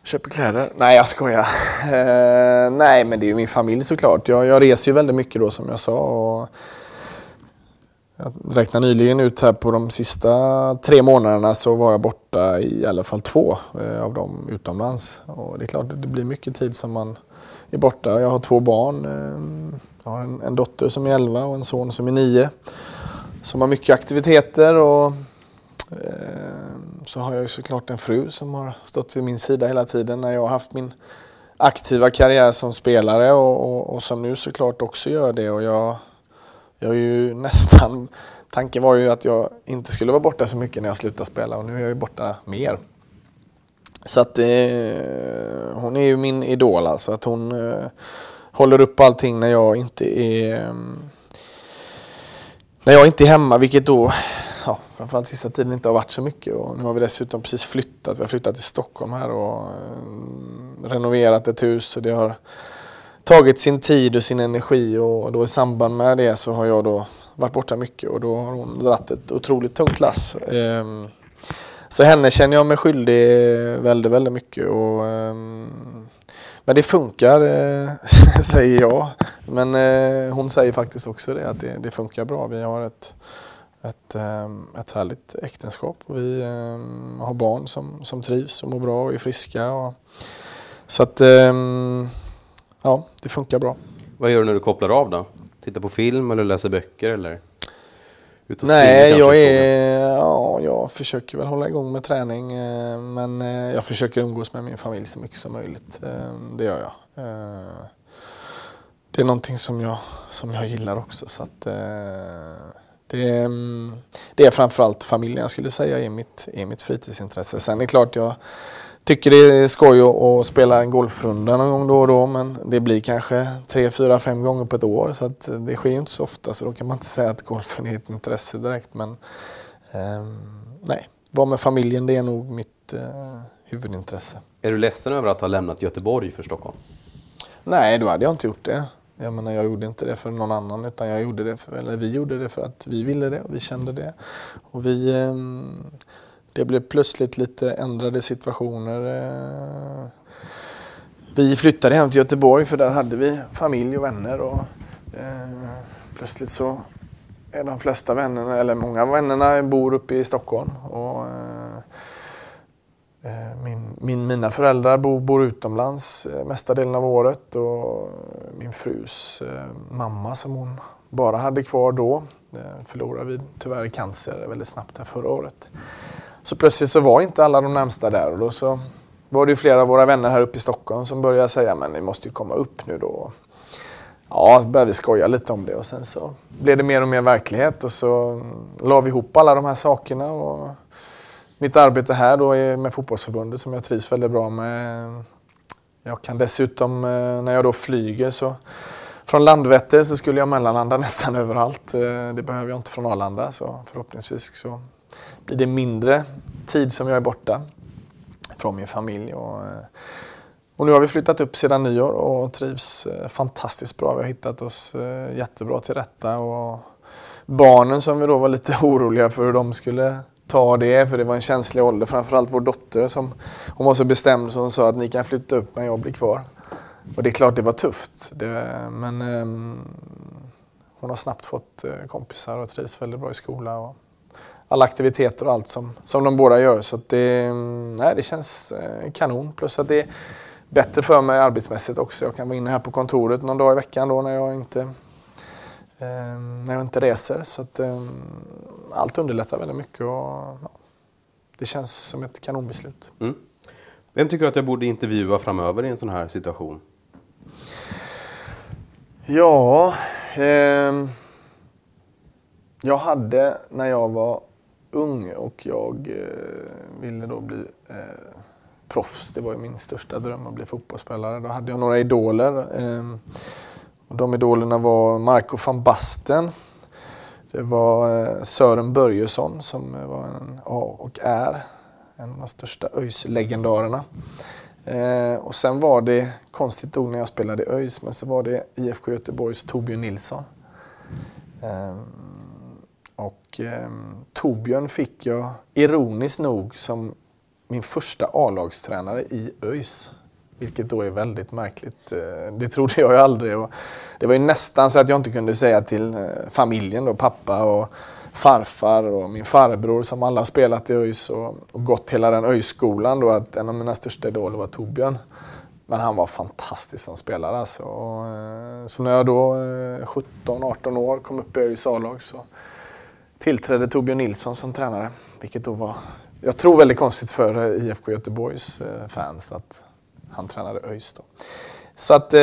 Speaker 4: Köper kläder? Nej, jag skojar. Eh, nej, men det är ju min familj såklart. Jag, jag reser ju väldigt mycket då som jag sa. Och jag räknar nyligen ut här på de sista tre månaderna så var jag borta i alla fall två eh, av dem utomlands. Och det är klart det blir mycket tid som man är borta. Jag har två barn. Eh, jag har en, en dotter som är 11 och en son som är 9. Som har mycket aktiviteter och Eh, så har jag ju såklart en fru som har stått vid min sida hela tiden när jag har haft min aktiva karriär som spelare och, och, och som nu såklart också gör det. Och jag, jag är ju [LAUGHS] nästan... Tanken var ju att jag inte skulle vara borta så mycket när jag slutade spela och nu är jag ju borta mer. Så att eh, hon är ju min idol alltså. Att hon eh, håller upp allting när jag inte är... Mm, när jag inte är hemma, vilket då ja, framförallt sista tiden inte har varit så mycket. Och nu har vi dessutom precis flyttat. Vi har flyttat till Stockholm här och eh, renoverat ett hus. Och det har tagit sin tid och sin energi och då i samband med det så har jag då varit borta mycket och då har hon dragit ett otroligt tungt lass. Eh, Så henne känner jag mig skyldig eh, väldigt, väldigt mycket. Och, eh, men det funkar, eh, [LAUGHS] säger jag. Men eh, hon säger faktiskt också det, att det, det funkar bra. Vi har ett, ett, ehm, ett härligt äktenskap. Vi ehm, har barn som, som trivs och mår bra och är friska. Och, så att, ehm, ja, det funkar bra.
Speaker 3: Vad gör du när du kopplar av då? Tittar på film eller läser böcker eller?
Speaker 4: Nej, jag är, ja, jag försöker väl hålla igång med träning. eh, Men eh, jag försöker umgås med min familj så mycket som möjligt. Det gör jag. Eh, Det är någonting som jag, som jag gillar också. Så att, det, är, mm, det är framförallt familjen jag skulle säga är mitt, är mitt fritidsintresse. Sen är det klart jag tycker det är skoj att, spela en golfrunda någon gång då och då. Men det blir kanske tre, fyra, fem gånger på ett år. Så att det sker ju inte så ofta. Så då kan man inte säga att golfen är ett intresse direkt. Men ehm, nej, vara med familjen det är nog mitt eh, huvudintresse.
Speaker 3: Är du ledsen över att ha lämnat Göteborg för Stockholm?
Speaker 4: Nej, då hade jag inte gjort det. Jag menar, jag gjorde inte det för någon annan utan jag gjorde det för, eller vi gjorde det för att vi ville det och vi kände det. Och vi, ehm, det blev plötsligt lite ändrade situationer. Eh, vi flyttade hem till Göteborg för där hade vi familj och vänner och eh, plötsligt så är de flesta vännerna, eller många av vännerna bor uppe i Stockholm. Och, eh, Eh, min, min, mina föräldrar bor, bor utomlands eh, mesta delen av året och min frus eh, mamma som hon bara hade kvar då förlorade vi tyvärr i cancer väldigt snabbt här förra året. Så plötsligt så var inte alla de närmsta där och då så var det ju flera av våra vänner här uppe i Stockholm som började säga men ni måste ju komma upp nu då. Ja, så började vi skoja lite om det och sen så blev det mer och mer verklighet och så la vi ihop alla de här sakerna och mitt arbete här då är med fotbollsförbundet som jag trivs väldigt bra med. Jag kan dessutom, eh, när jag då flyger så från Landvetter så skulle jag mellanlanda [LAUGHS] nästan överallt. Eh, det behöver jag inte från Arlanda så förhoppningsvis så blir det mindre tid som jag är borta från min familj. Och, eh, och nu har vi flyttat upp sedan nyår och trivs fantastiskt bra. Vi har hittat oss jättebra till rätta. Och barnen som vi då var lite [LAUGHS] oroliga för hur de skulle ta det, för det var en känslig ålder. Framförallt vår dotter som hon var så bestämd så hon sa att ni kan flytta upp men jag blir kvar. Och det är klart det var tufft. Det, men um, hon har snabbt fått eh, kompisar och trivs väldigt bra i skola. Och alla aktiviteter och allt som, som de båda gör. Så det, ehm, nej, det känns eh, kanon. Plus att det är bättre för mig arbetsmässigt också. Jag kan vara inne här på kontoret någon dag i veckan då när jag inte när jag inte reser. Så att, ehm, allt underlättar väldigt mycket och ja, det känns som ett kanonbeslut. Mm.
Speaker 3: Vem tycker du att jag borde intervjua framöver i en sån här situation?
Speaker 4: Ja, eh, jag hade när jag var ung och jag eh, ville då bli eh, proffs. Det var ju min största dröm att bli fotbollsspelare. Då hade jag några idoler. Och de idolerna var Marco van Basten. Det var eh, Sören Börjesson som eh, var en, och är en av de största ÖIS-legendarerna. Eh, och sen var det, konstigt nog när jag spelade i ÖIS, men så var det IFK Göteborgs Torbjörn Nilsson. Eh, och eh, Torbjörn fick jag ironiskt nog som min första A-lagstränare i ÖIS. Vilket då är väldigt märkligt. Eh, det trodde jag ju aldrig. Och det var ju nästan så att jag inte kunde säga till eh, familjen, då, pappa och farfar och min farbror som alla har spelat i ÖIS och, och gått hela den ÖIS-skolan då att en av mina största idoler var Torbjörn. Men han var fantastisk som spelare alltså. Och, eh, så när jag då 17-18 år kom upp i ÖIS A-lag så tillträdde Torbjörn Nilsson som tränare. Vilket då var, jag tror väldigt konstigt för IFK Göteborgs fans att han tränade ÖIS då. Så att eh,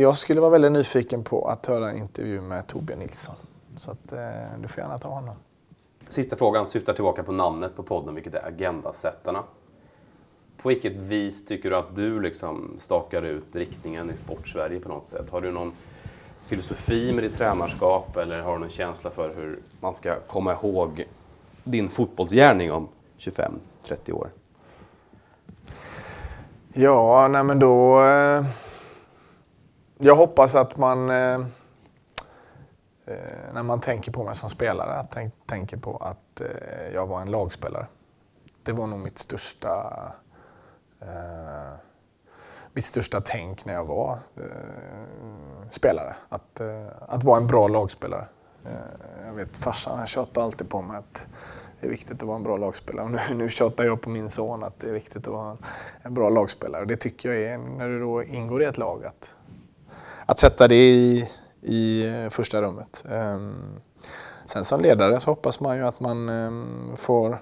Speaker 4: jag skulle vara väldigt nyfiken på att höra en intervju med Torbjörn Nilsson. Så att eh, du får gärna ta honom.
Speaker 3: Sista frågan syftar tillbaka på namnet på podden, vilket är Agendasättarna. På vilket vis tycker du att du liksom stakar ut riktningen i Sportsverige på något sätt? Har du någon filosofi med ditt tränarskap eller har du någon känsla för hur man ska komma ihåg din fotbollsgärning om 25-30 år?
Speaker 4: Ja, nej men då... Eh, jag hoppas att man... Eh, eh, när man tänker på mig som spelare, att tänk, tänker på att eh, jag var en lagspelare. Det var nog mitt största... Eh, mitt största tänk när jag var eh, spelare. Att, eh, att vara en bra lagspelare. Eh, jag vet farsan han tjatade alltid på mig att det är viktigt att vara en bra lagspelare. Och nu, nu tjatar jag på min son att det är viktigt att vara en bra lagspelare. Och Det tycker jag är, när du då ingår i ett lag, att, att sätta det i, i eh, första rummet. Ehm, sen som ledare så hoppas man ju att man ehm, får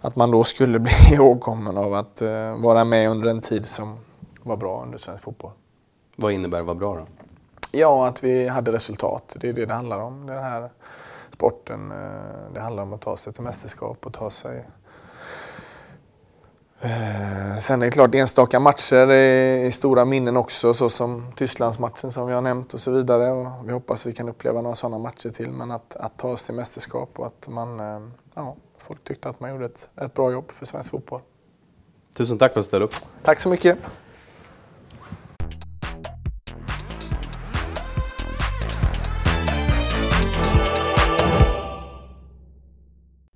Speaker 4: att man då skulle [LAUGHS] bli ihågkommen av att eh, vara med under en tid som var bra under svensk fotboll.
Speaker 3: Vad innebär vara bra då?
Speaker 4: Ja, att vi hade resultat. Det är det det handlar om. Det här sporten. Eh, det handlar om att ta sig till mästerskap och ta sig... Eh, sen är det klart enstaka matcher är stora minnen också såsom Tysklandsmatchen som vi har nämnt och så vidare. Och vi hoppas vi kan uppleva några sådana matcher till. Men att, att ta oss till mästerskap och att man, eh, ja, folk tyckte att man gjorde ett, ett bra jobb för svensk fotboll.
Speaker 3: Tusen tack för att du ställde upp.
Speaker 4: Tack så mycket.